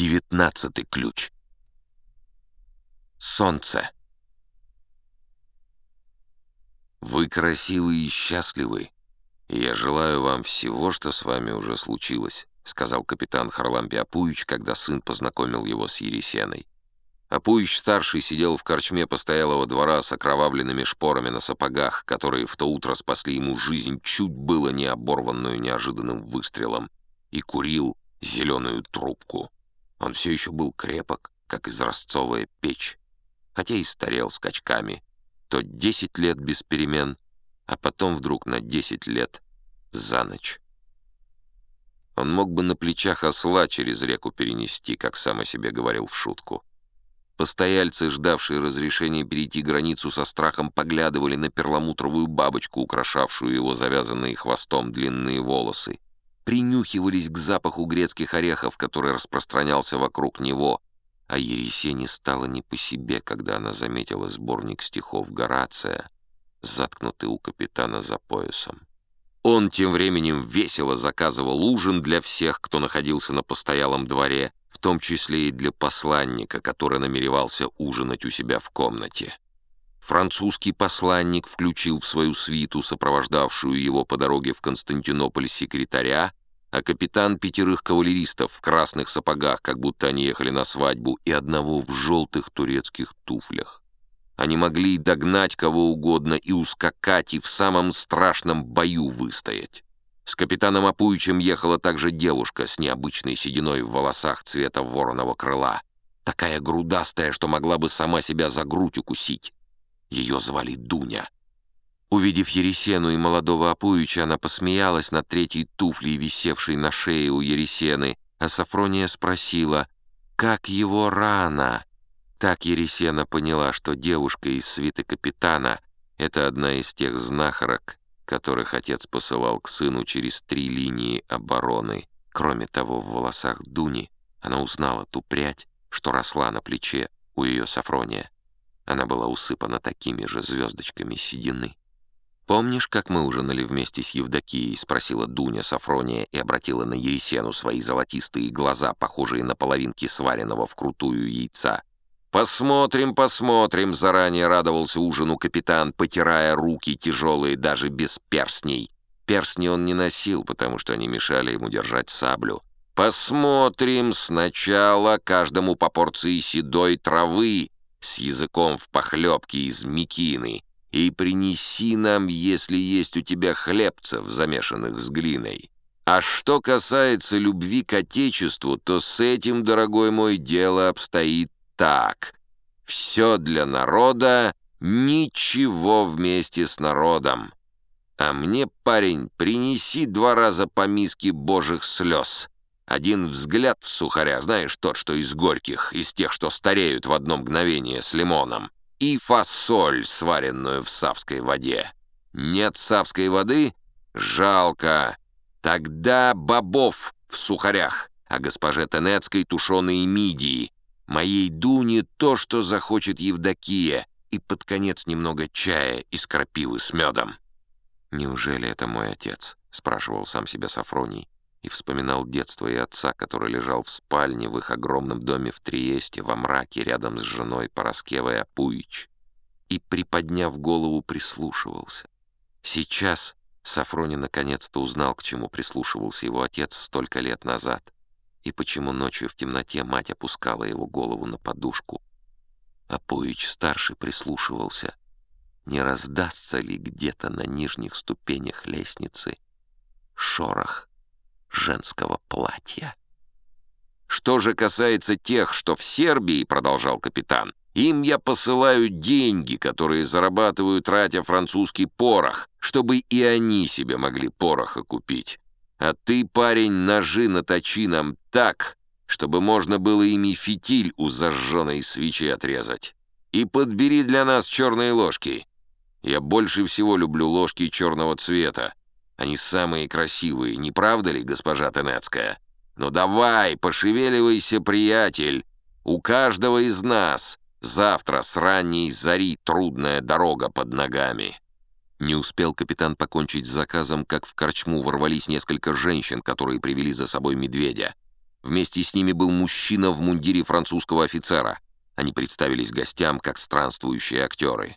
Девятнадцатый ключ. Солнце. Вы красивы и счастливы, я желаю вам всего, что с вами уже случилось, сказал капитан Харлампий Апуич, когда сын познакомил его с Ересеной. Апуич-старший сидел в корчме постоялого двора с окровавленными шпорами на сапогах, которые в то утро спасли ему жизнь, чуть было не оборванную неожиданным выстрелом, и курил зеленую трубку. Он все еще был крепок, как изразцовая печь, хотя и старел скачками. То десять лет без перемен, а потом вдруг на десять лет за ночь. Он мог бы на плечах осла через реку перенести, как сам о себе говорил в шутку. Постояльцы, ждавшие разрешения перейти границу со страхом, поглядывали на перламутровую бабочку, украшавшую его завязанные хвостом длинные волосы принюхивались к запаху грецких орехов, который распространялся вокруг него, а Ересене стало не по себе, когда она заметила сборник стихов Горация, заткнутый у капитана за поясом. Он тем временем весело заказывал ужин для всех, кто находился на постоялом дворе, в том числе и для посланника, который намеревался ужинать у себя в комнате. Французский посланник включил в свою свиту, сопровождавшую его по дороге в Константинополь секретаря, а капитан пятерых кавалеристов в красных сапогах, как будто они ехали на свадьбу, и одного в желтых турецких туфлях. Они могли догнать кого угодно и ускакать, и в самом страшном бою выстоять. С капитаном Апуичем ехала также девушка с необычной сединой в волосах цвета вороного крыла, такая грудастая, что могла бы сама себя за грудь укусить. Ее звали Дуня. Увидев Ересену и молодого Апуича, она посмеялась над третьей туфлей, висевшей на шее у Ересены, а Сафрония спросила, «Как его рана?» Так Ересена поняла, что девушка из свиты капитана — это одна из тех знахарок, которых отец посылал к сыну через три линии обороны. Кроме того, в волосах Дуни она узнала ту прядь, что росла на плече у ее Сафрония. Она была усыпана такими же звездочками седины. «Помнишь, как мы ужинали вместе с Евдокией?» — спросила Дуня Сафрония и обратила на Ересену свои золотистые глаза, похожие на половинки сваренного вкрутую яйца. «Посмотрим, посмотрим!» — заранее радовался ужину капитан, потирая руки тяжелые даже без перстней. Перстни он не носил, потому что они мешали ему держать саблю. «Посмотрим сначала каждому по порции седой травы с языком в похлебке из мекины» и принеси нам, если есть у тебя хлебцев, замешанных с глиной. А что касается любви к Отечеству, то с этим, дорогой мой, дело обстоит так. Все для народа, ничего вместе с народом. А мне, парень, принеси два раза по миске божьих слез. Один взгляд в сухаря, знаешь, тот, что из горьких, из тех, что стареют в одно мгновение с лимоном и фасоль, сваренную в савской воде. Нет савской воды? Жалко. Тогда бобов в сухарях, а госпоже Тенецкой тушеные мидии. Моей Дуне то, что захочет Евдокия, и под конец немного чая из крапивы с медом. «Неужели это мой отец?» — спрашивал сам себя Сафроний и вспоминал детство и отца, который лежал в спальне в их огромном доме в Триесте, во мраке, рядом с женой Пороскевой Апуич, и, приподняв голову, прислушивался. Сейчас Сафрони наконец-то узнал, к чему прислушивался его отец столько лет назад, и почему ночью в темноте мать опускала его голову на подушку. Апуич-старший прислушивался, не раздастся ли где-то на нижних ступенях лестницы шорох женского платья. «Что же касается тех, что в Сербии, — продолжал капитан, — им я посылаю деньги, которые зарабатываю, тратя французский порох, чтобы и они себе могли пороха купить. А ты, парень, ножи наточи нам так, чтобы можно было ими фитиль у зажженной свечи отрезать. И подбери для нас черные ложки. Я больше всего люблю ложки черного цвета. Они самые красивые, не правда ли, госпожа Тенецкая? Ну давай, пошевеливайся, приятель. У каждого из нас завтра с ранней зари трудная дорога под ногами». Не успел капитан покончить с заказом, как в корчму ворвались несколько женщин, которые привели за собой медведя. Вместе с ними был мужчина в мундире французского офицера. Они представились гостям как странствующие актеры.